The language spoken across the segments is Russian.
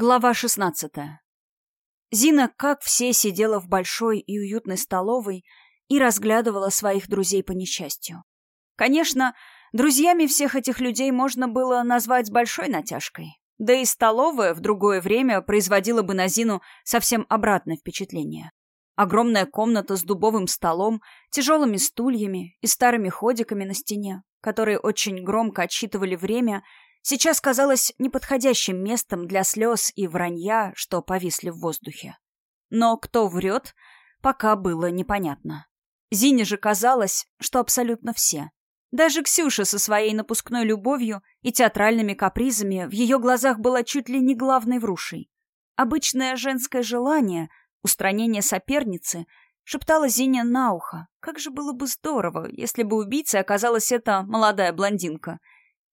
Глава 16. Зина, как все, сидела в большой и уютной столовой и разглядывала своих друзей по несчастью. Конечно, друзьями всех этих людей можно было назвать большой натяжкой. Да и столовая в другое время производила бы на Зину совсем обратное впечатление. Огромная комната с дубовым столом, тяжелыми стульями и старыми ходиками на стене, которые очень громко отсчитывали время — сейчас казалось неподходящим местом для слез и вранья, что повисли в воздухе. Но кто врет, пока было непонятно. Зине же казалось, что абсолютно все. Даже Ксюша со своей напускной любовью и театральными капризами в ее глазах была чуть ли не главной врушей. Обычное женское желание, устранение соперницы, шептала Зине на ухо. Как же было бы здорово, если бы убийцей оказалась эта молодая блондинка —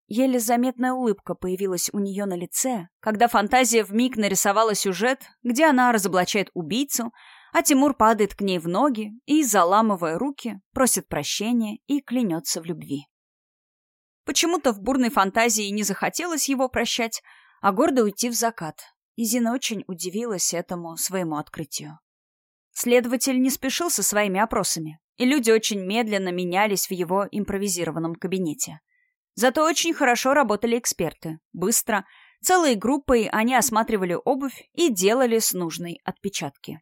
Еле заметная улыбка появилась у нее на лице, когда фантазия вмиг нарисовала сюжет, где она разоблачает убийцу, а Тимур падает к ней в ноги и, заламывая руки, просит прощения и клянется в любви. Почему-то в бурной фантазии не захотелось его прощать, а гордо уйти в закат, и Зина очень удивилась этому своему открытию. Следователь не спешил со своими опросами, и люди очень медленно менялись в его импровизированном кабинете — Зато очень хорошо работали эксперты. Быстро. Целой группой они осматривали обувь и делали с нужной отпечатки.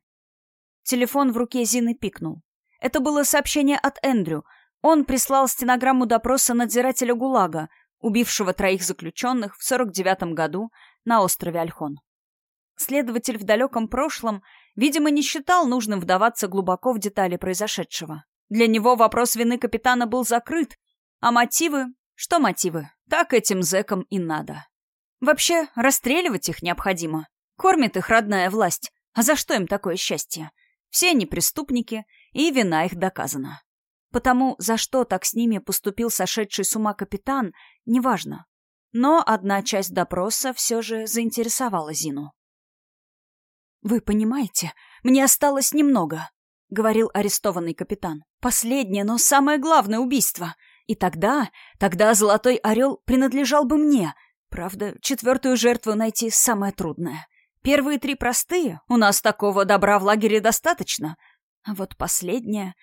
Телефон в руке Зины пикнул. Это было сообщение от Эндрю. Он прислал стенограмму допроса надзирателя ГУЛАГа, убившего троих заключенных в 49 году на острове Альхон. Следователь в далеком прошлом, видимо, не считал нужным вдаваться глубоко в детали произошедшего. Для него вопрос вины капитана был закрыт, а мотивы что мотивы? Так этим зэкам и надо. Вообще, расстреливать их необходимо. Кормит их родная власть. А за что им такое счастье? Все они преступники, и вина их доказана. Потому за что так с ними поступил сошедший с ума капитан, неважно. Но одна часть допроса все же заинтересовала Зину. «Вы понимаете, мне осталось немного», — говорил арестованный капитан. «Последнее, но самое главное убийство — и тогда, тогда Золотой Орел принадлежал бы мне. Правда, четвертую жертву найти самое трудное. Первые три простые, у нас такого добра в лагере достаточно. А вот последняя...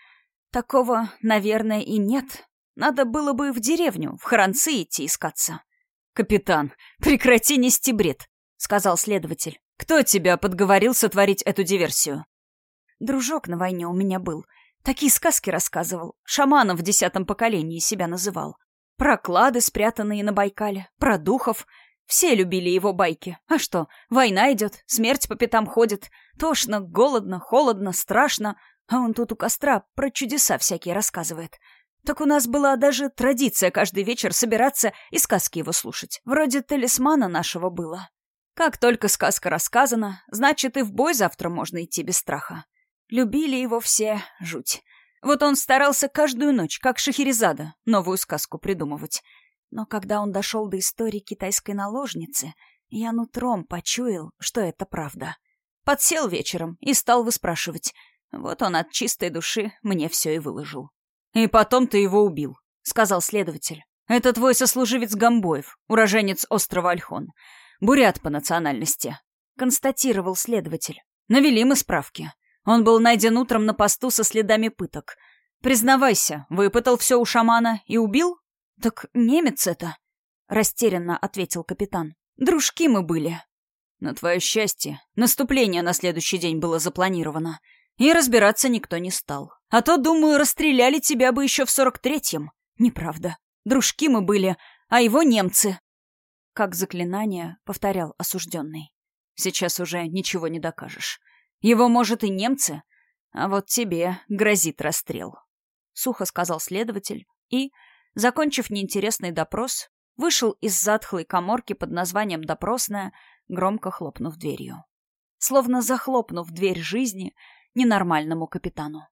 Такого, наверное, и нет. Надо было бы в деревню, в Харанцы идти искаться. «Капитан, прекрати нести бред», — сказал следователь. «Кто тебя подговорил сотворить эту диверсию?» Дружок на войне у меня был — Такие сказки рассказывал. Шаманом в десятом поколении себя называл. Про клады, спрятанные на Байкале, про духов. Все любили его байки. А что, война идет, смерть по пятам ходит. Тошно, голодно, холодно, страшно. А он тут у костра про чудеса всякие рассказывает. Так у нас была даже традиция каждый вечер собираться и сказки его слушать. Вроде талисмана нашего было. Как только сказка рассказана, значит и в бой завтра можно идти без страха. Любили его все, жуть. Вот он старался каждую ночь, как Шахерезада, новую сказку придумывать. Но когда он дошел до истории китайской наложницы, я нутром почуял, что это правда. Подсел вечером и стал выспрашивать. Вот он от чистой души мне все и выложил. «И потом ты его убил», — сказал следователь. «Это твой сослуживец Гамбоев, уроженец острова Альхон. Бурят по национальности», — констатировал следователь. «Навели мы справки. Он был найден утром на посту со следами пыток. Признавайся, выпытал все у шамана и убил? Так немец это, растерянно ответил капитан. Дружки мы были. На твое счастье, наступление на следующий день было запланировано. И разбираться никто не стал. А то, думаю, расстреляли тебя бы еще в сорок третьем. Неправда. Дружки мы были, а его немцы. Как заклинание повторял осужденный. Сейчас уже ничего не докажешь. Его, может, и немцы, а вот тебе грозит расстрел. Сухо сказал следователь и, закончив неинтересный допрос, вышел из затхлой коморки под названием «Допросная», громко хлопнув дверью. Словно захлопнув дверь жизни ненормальному капитану.